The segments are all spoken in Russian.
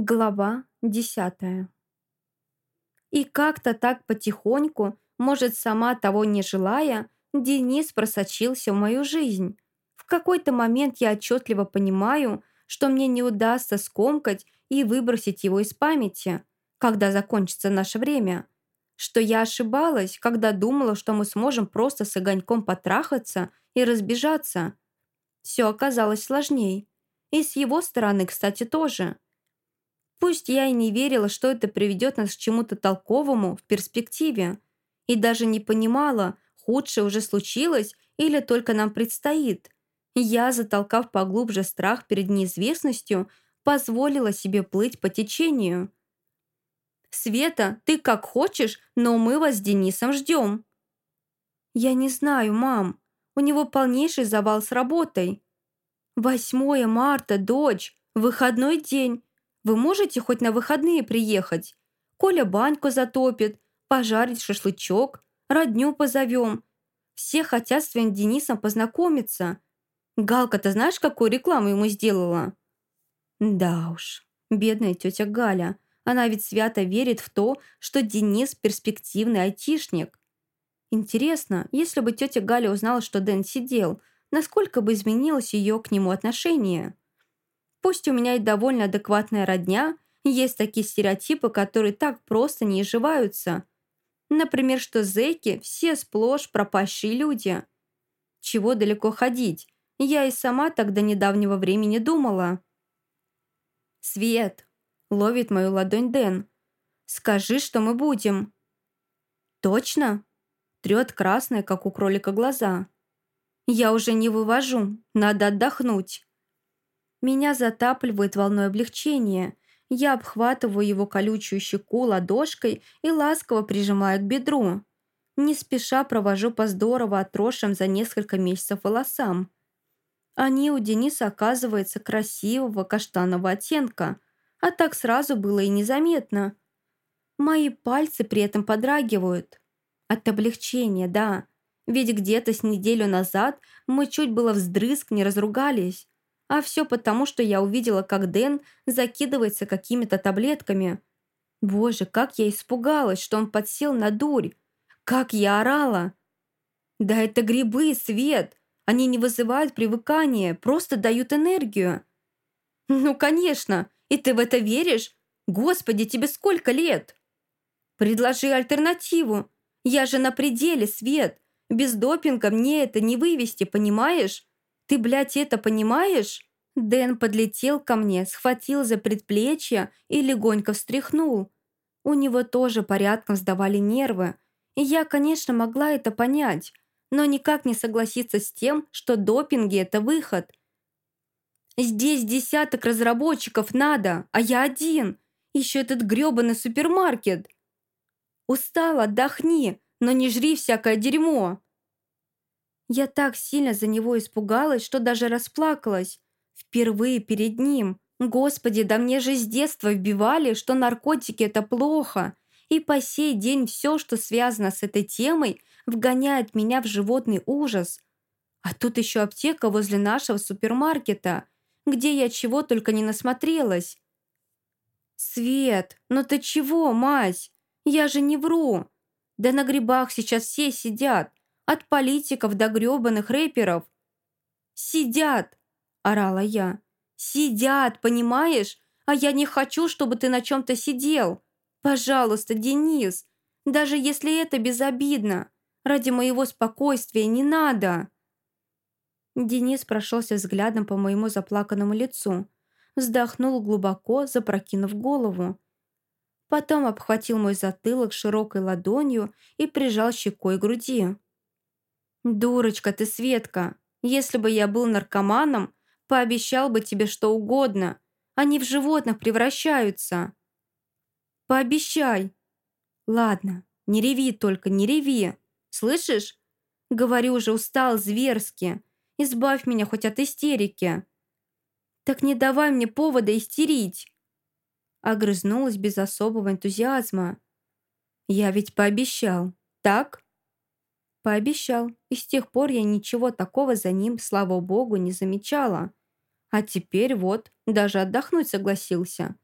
Глава десятая. И как-то так потихоньку, может, сама того не желая, Денис просочился в мою жизнь. В какой-то момент я отчетливо понимаю, что мне не удастся скомкать и выбросить его из памяти, когда закончится наше время. Что я ошибалась, когда думала, что мы сможем просто с огоньком потрахаться и разбежаться. Все оказалось сложней. И с его стороны, кстати, тоже – Пусть я и не верила, что это приведет нас к чему-то толковому в перспективе, и даже не понимала, худшее уже случилось или только нам предстоит. Я, затолкав поглубже страх перед неизвестностью, позволила себе плыть по течению. «Света, ты как хочешь, но мы вас с Денисом ждем». «Я не знаю, мам. У него полнейший завал с работой». «8 марта, дочь, выходной день. Вы можете хоть на выходные приехать? Коля баньку затопит, пожарить шашлычок, родню позовем. Все хотят с своим Денисом познакомиться. Галка-то знаешь, какую рекламу ему сделала? Да уж, бедная тетя Галя. Она ведь свято верит в то, что Денис перспективный айтишник. Интересно, если бы тетя Галя узнала, что Дэн сидел, насколько бы изменилось ее к нему отношение? Пусть у меня и довольно адекватная родня, есть такие стереотипы, которые так просто не изживаются. Например, что зэки – все сплошь пропащие люди. Чего далеко ходить? Я и сама до недавнего времени думала. «Свет!» – ловит мою ладонь Дэн. «Скажи, что мы будем». «Точно?» – трет красные, как у кролика, глаза. «Я уже не вывожу, надо отдохнуть». Меня затапливает волной облегчения. Я обхватываю его колючую щеку ладошкой и ласково прижимаю к бедру. Не спеша провожу по здорово отросшим за несколько месяцев волосам. Они у Дениса оказываются красивого каштанового оттенка, а так сразу было и незаметно. Мои пальцы при этом подрагивают. От облегчения, да. Ведь где-то с неделю назад мы чуть было вздрызг не разругались. А все потому, что я увидела, как Дэн закидывается какими-то таблетками. Боже, как я испугалась, что он подсел на дурь. Как я орала. Да это грибы, Свет. Они не вызывают привыкания, просто дают энергию. Ну, конечно. И ты в это веришь? Господи, тебе сколько лет? Предложи альтернативу. Я же на пределе, Свет. Без допинга мне это не вывести, понимаешь? Ты, блядь, это понимаешь?» Дэн подлетел ко мне, схватил за предплечье и легонько встряхнул. У него тоже порядком сдавали нервы. И я, конечно, могла это понять, но никак не согласиться с тем, что допинги – это выход. «Здесь десяток разработчиков надо, а я один. Еще этот грёбаный супермаркет. Устал, отдохни, но не жри всякое дерьмо». Я так сильно за него испугалась, что даже расплакалась. Впервые перед ним. Господи, да мне же с детства вбивали, что наркотики – это плохо. И по сей день все, что связано с этой темой, вгоняет меня в животный ужас. А тут еще аптека возле нашего супермаркета, где я чего только не насмотрелась. «Свет, ну ты чего, мать? Я же не вру. Да на грибах сейчас все сидят. От политиков до грёбаных рэперов. «Сидят!» – орала я. «Сидят, понимаешь? А я не хочу, чтобы ты на чем-то сидел. Пожалуйста, Денис, даже если это безобидно, ради моего спокойствия не надо». Денис прошелся взглядом по моему заплаканному лицу, вздохнул глубоко, запрокинув голову. Потом обхватил мой затылок широкой ладонью и прижал щекой к груди. «Дурочка ты, Светка! Если бы я был наркоманом, пообещал бы тебе что угодно. Они в животных превращаются». «Пообещай!» «Ладно, не реви только, не реви. Слышишь? Говорю уже, устал зверски. Избавь меня хоть от истерики». «Так не давай мне повода истерить!» Огрызнулась без особого энтузиазма. «Я ведь пообещал, так?» Пообещал, и с тех пор я ничего такого за ним, слава богу, не замечала. А теперь вот, даже отдохнуть согласился.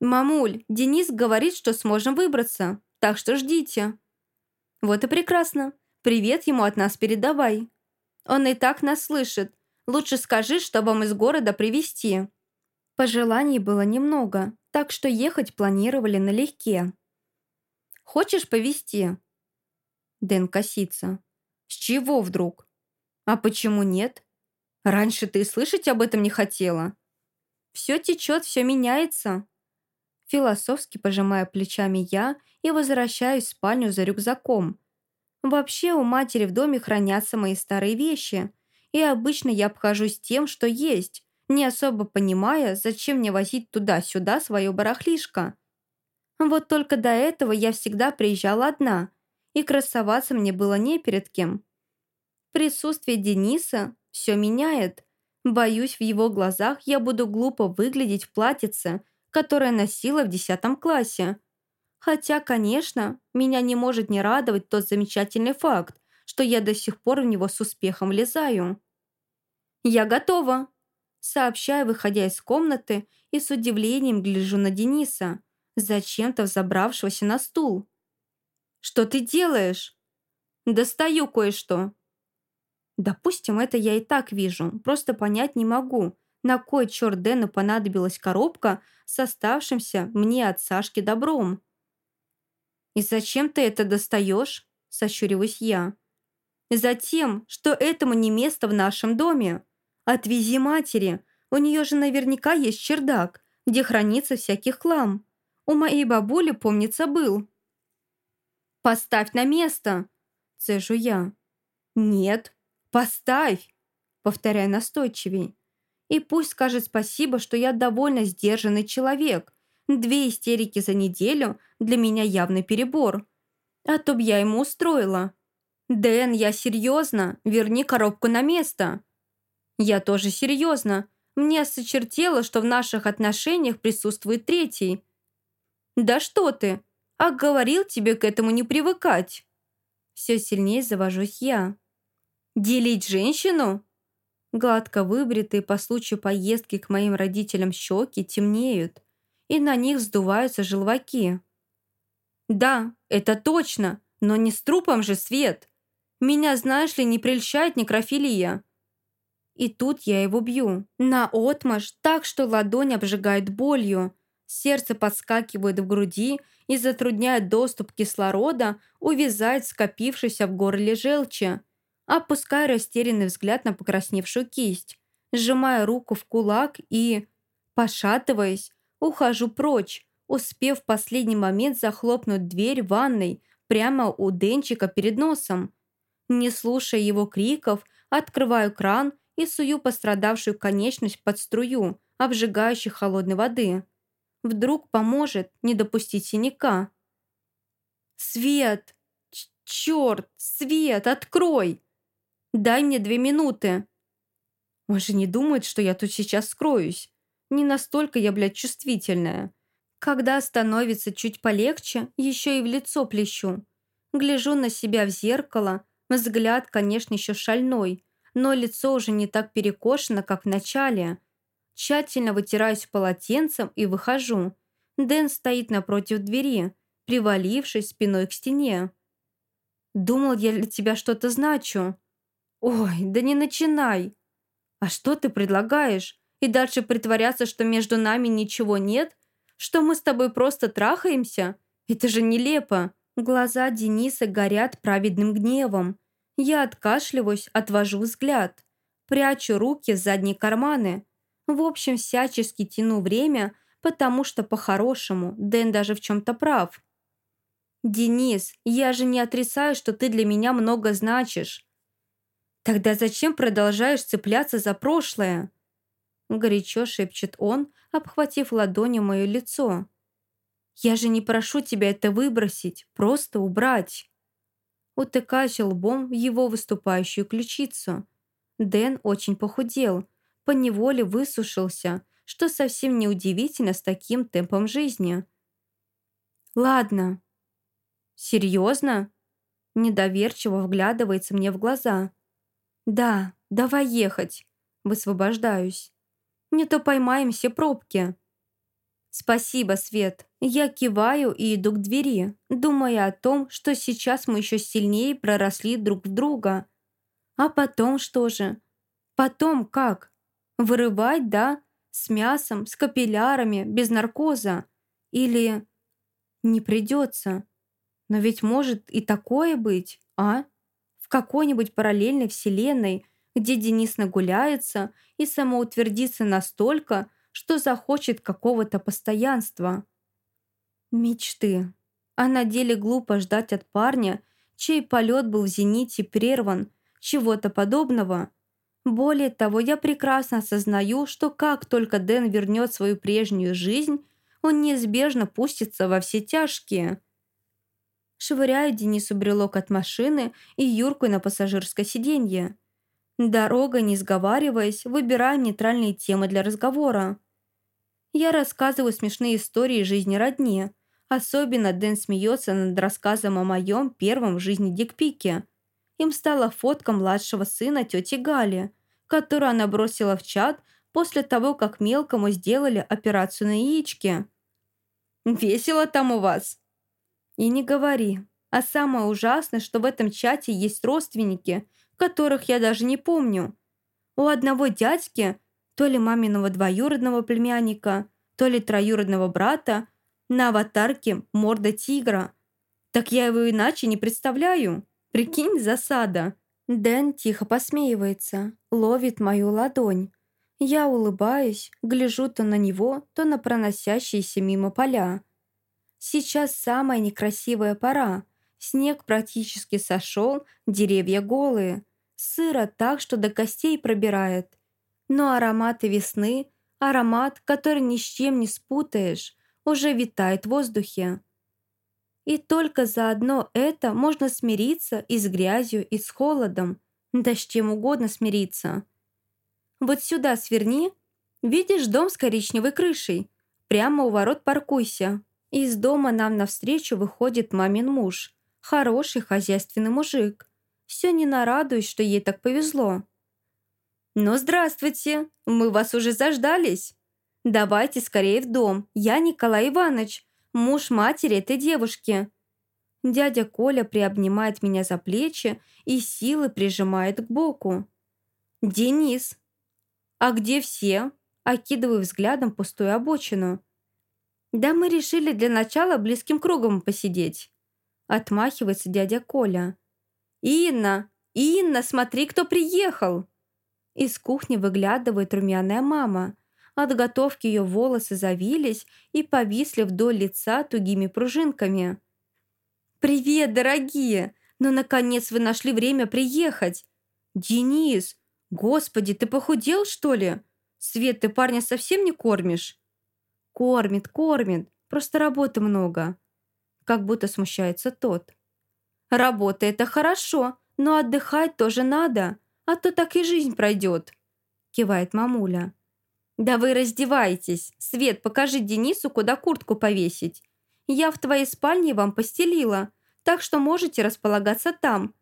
«Мамуль, Денис говорит, что сможем выбраться, так что ждите». «Вот и прекрасно. Привет ему от нас передавай. Он и так нас слышит. Лучше скажи, что вам из города привезти». Пожеланий было немного, так что ехать планировали налегке. «Хочешь повезти?» Дэн косится. «С чего вдруг? А почему нет? Раньше ты слышать об этом не хотела. Все течет, все меняется». Философски пожимая плечами я и возвращаюсь в спальню за рюкзаком. Вообще у матери в доме хранятся мои старые вещи, и обычно я обхожусь тем, что есть, не особо понимая, зачем мне возить туда-сюда свое барахлишко. Вот только до этого я всегда приезжала одна, и красоваться мне было не перед кем. Присутствие Дениса все меняет. Боюсь, в его глазах я буду глупо выглядеть в платьице, которое носила в десятом классе. Хотя, конечно, меня не может не радовать тот замечательный факт, что я до сих пор в него с успехом влезаю. «Я готова», — сообщаю, выходя из комнаты, и с удивлением гляжу на Дениса, зачем-то взобравшегося на стул. «Что ты делаешь?» «Достаю кое-что». Допустим, это я и так вижу, просто понять не могу, на кой черт Дэну понадобилась коробка с оставшимся мне от Сашки добром. «И зачем ты это достаешь?» – сощуриваюсь я. «Затем, что этому не место в нашем доме. Отвези матери, у нее же наверняка есть чердак, где хранится всякий хлам. У моей бабули, помнится, был». «Поставь на место!» – цежу я. «Нет, поставь!» – повторяю настойчивей. И пусть скажет спасибо, что я довольно сдержанный человек. Две истерики за неделю для меня явный перебор. А то б я ему устроила. «Дэн, я серьезно. Верни коробку на место». «Я тоже серьезно. Мне сочертело, что в наших отношениях присутствует третий». «Да что ты? А говорил тебе к этому не привыкать». Все сильнее завожусь я. «Делить женщину?» Гладко выбритые по случаю поездки к моим родителям щеки темнеют, и на них сдуваются желваки. «Да, это точно, но не с трупом же, Свет! Меня, знаешь ли, не прельщает некрофилия!» И тут я его бью. На отмаш, так что ладонь обжигает болью. Сердце подскакивает в груди и затрудняет доступ кислорода, увязает скопившийся в горле желчи опуская растерянный взгляд на покрасневшую кисть, сжимая руку в кулак и, пошатываясь, ухожу прочь, успев в последний момент захлопнуть дверь ванной прямо у Денчика перед носом. Не слушая его криков, открываю кран и сую пострадавшую конечность под струю, обжигающей холодной воды. Вдруг поможет не допустить синяка. «Свет! Черт! Свет! Открой!» Дай мне две минуты!» Он же не думает, что я тут сейчас скроюсь. Не настолько я, блядь, чувствительная. Когда становится чуть полегче, еще и в лицо плещу. Гляжу на себя в зеркало. Взгляд, конечно, еще шальной, но лицо уже не так перекошено, как в начале. Тщательно вытираюсь полотенцем и выхожу. Дэн стоит напротив двери, привалившись спиной к стене. «Думал, я для тебя что-то значу», «Ой, да не начинай!» «А что ты предлагаешь? И дальше притворяться, что между нами ничего нет? Что мы с тобой просто трахаемся? Это же нелепо!» Глаза Дениса горят праведным гневом. Я откашливаюсь, отвожу взгляд. Прячу руки в задние карманы. В общем, всячески тяну время, потому что по-хорошему Дэн даже в чем-то прав. «Денис, я же не отрицаю, что ты для меня много значишь. «Тогда зачем продолжаешь цепляться за прошлое?» Горячо шепчет он, обхватив ладонью мое лицо. «Я же не прошу тебя это выбросить, просто убрать!» Утыкаюсь лбом в его выступающую ключицу. Дэн очень похудел, поневоле высушился, что совсем неудивительно с таким темпом жизни. «Ладно». «Серьезно?» Недоверчиво вглядывается мне в глаза. «Да, давай ехать!» Высвобождаюсь. «Не то поймаем все пробки!» «Спасибо, Свет». Я киваю и иду к двери, думая о том, что сейчас мы еще сильнее проросли друг в друга. А потом что же? Потом как? Вырывать, да? С мясом, с капиллярами, без наркоза? Или... Не придется. Но ведь может и такое быть, а? В какой-нибудь параллельной вселенной, где Денис нагуляется и самоутвердится настолько, что захочет какого-то постоянства. Мечты. А на деле глупо ждать от парня, чей полет был в зените прерван, чего-то подобного. Более того, я прекрасно осознаю, что как только Дэн вернет свою прежнюю жизнь, он неизбежно пустится во все тяжкие. Швыряю Денису брелок от машины и Юрку на пассажирское сиденье. Дорога, не сговариваясь, выбираю нейтральные темы для разговора. Я рассказываю смешные истории жизни родни. Особенно Дэн смеется над рассказом о моем первом в жизни дикпике. Им стала фотка младшего сына тети Гали, которую она бросила в чат после того, как мелкому сделали операцию на яичке. «Весело там у вас?» «И не говори. А самое ужасное, что в этом чате есть родственники – которых я даже не помню. У одного дядьки, то ли маминого двоюродного племянника, то ли троюродного брата, на аватарке морда тигра. Так я его иначе не представляю. Прикинь, засада. Дэн тихо посмеивается, ловит мою ладонь. Я улыбаюсь, гляжу то на него, то на проносящиеся мимо поля. Сейчас самая некрасивая пора. Снег практически сошел, деревья голые. Сыро так, что до костей пробирает. Но ароматы весны, аромат, который ни с чем не спутаешь, уже витает в воздухе. И только за одно это можно смириться и с грязью, и с холодом, да с чем угодно смириться. Вот сюда сверни, видишь дом с коричневой крышей, прямо у ворот паркуйся. Из дома нам навстречу выходит мамин муж, хороший хозяйственный мужик. Все не нарадуюсь, что ей так повезло. «Ну, здравствуйте! Мы вас уже заждались. Давайте скорее в дом. Я Николай Иванович, муж матери этой девушки». Дядя Коля приобнимает меня за плечи и силы прижимает к боку. «Денис!» «А где все?» Окидываю взглядом пустую обочину. «Да мы решили для начала близким кругом посидеть». Отмахивается дядя Коля. «Инна! Инна, смотри, кто приехал!» Из кухни выглядывает румяная мама. От готовки ее волосы завились и повисли вдоль лица тугими пружинками. «Привет, дорогие! Ну, наконец вы нашли время приехать!» «Денис! Господи, ты похудел, что ли? Свет, ты парня совсем не кормишь?» «Кормит, кормит, просто работы много». Как будто смущается тот. Работа – это хорошо, но отдыхать тоже надо, а то так и жизнь пройдет», – кивает мамуля. «Да вы раздевайтесь. Свет, покажи Денису, куда куртку повесить. Я в твоей спальне вам постелила, так что можете располагаться там.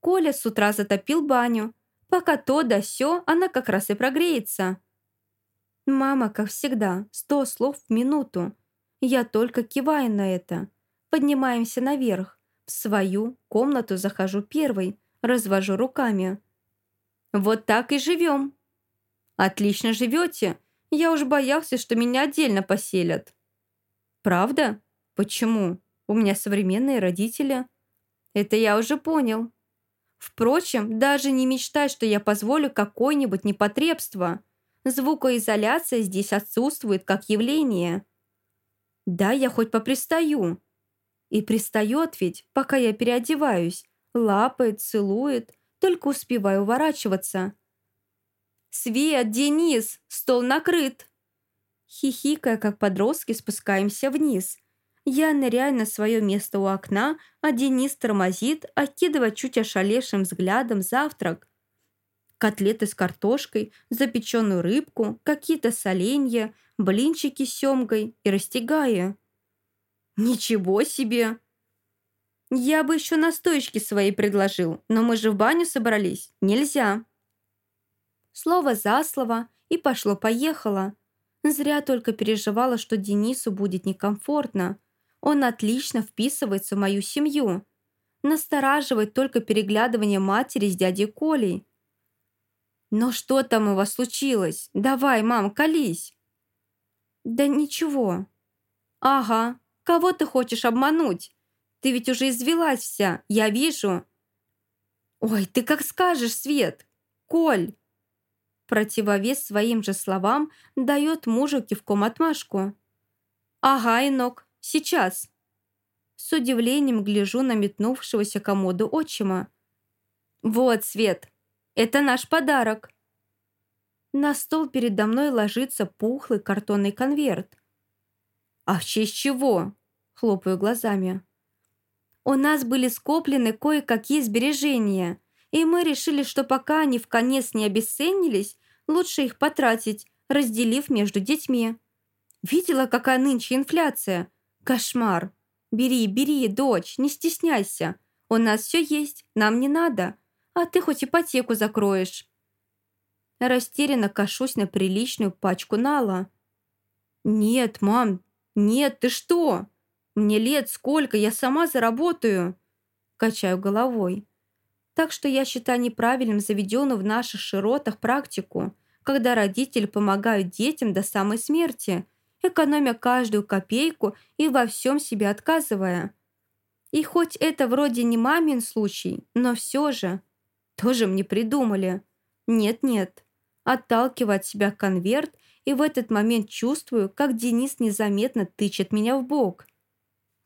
Коля с утра затопил баню. Пока то да сё, она как раз и прогреется». Мама, как всегда, сто слов в минуту. Я только киваю на это. Поднимаемся наверх. В свою комнату захожу первой, развожу руками. «Вот так и живем». «Отлично живете. Я уж боялся, что меня отдельно поселят». «Правда? Почему? У меня современные родители». «Это я уже понял». «Впрочем, даже не мечтай, что я позволю какое-нибудь непотребство. Звукоизоляция здесь отсутствует как явление». «Да, я хоть попристаю», и пристает ведь, пока я переодеваюсь, лапает, целует, только успеваю уворачиваться. «Свет, Денис, стол накрыт!» Хихикая, как подростки, спускаемся вниз. Я ныряю на свое место у окна, а Денис тормозит, окидывая чуть ошалевшим взглядом завтрак. Котлеты с картошкой, запеченную рыбку, какие-то соленья, блинчики с семгой и растягая. «Ничего себе!» «Я бы еще настоечки свои предложил, но мы же в баню собрались. Нельзя!» Слово за слово, и пошло-поехало. Зря только переживала, что Денису будет некомфортно. Он отлично вписывается в мою семью. Настораживает только переглядывание матери с дядей Колей. «Но что там у вас случилось? Давай, мам, колись!» «Да ничего». «Ага, кого ты хочешь обмануть? Ты ведь уже извелась вся, я вижу». «Ой, ты как скажешь, Свет! Коль!» Противовес своим же словам дает мужу кивком отмашку. «Ага, Инок, сейчас!» С удивлением гляжу на метнувшегося комоду отчима. «Вот, Свет, это наш подарок!» На стол передо мной ложится пухлый картонный конверт. «А в честь чего?» – хлопаю глазами. «У нас были скоплены кое-какие сбережения, и мы решили, что пока они в конец не обесценились, лучше их потратить, разделив между детьми. Видела, какая нынче инфляция? Кошмар! Бери, бери, дочь, не стесняйся. У нас все есть, нам не надо. А ты хоть ипотеку закроешь». Растерянно кашусь на приличную пачку нала. «Нет, мам, нет, ты что? Мне лет сколько, я сама заработаю!» Качаю головой. Так что я считаю неправильным заведенную в наших широтах практику, когда родители помогают детям до самой смерти, экономя каждую копейку и во всем себе отказывая. И хоть это вроде не мамин случай, но все же, тоже мне придумали. Нет-нет, отталкиваю от себя конверт и в этот момент чувствую, как Денис незаметно тычет меня в бок –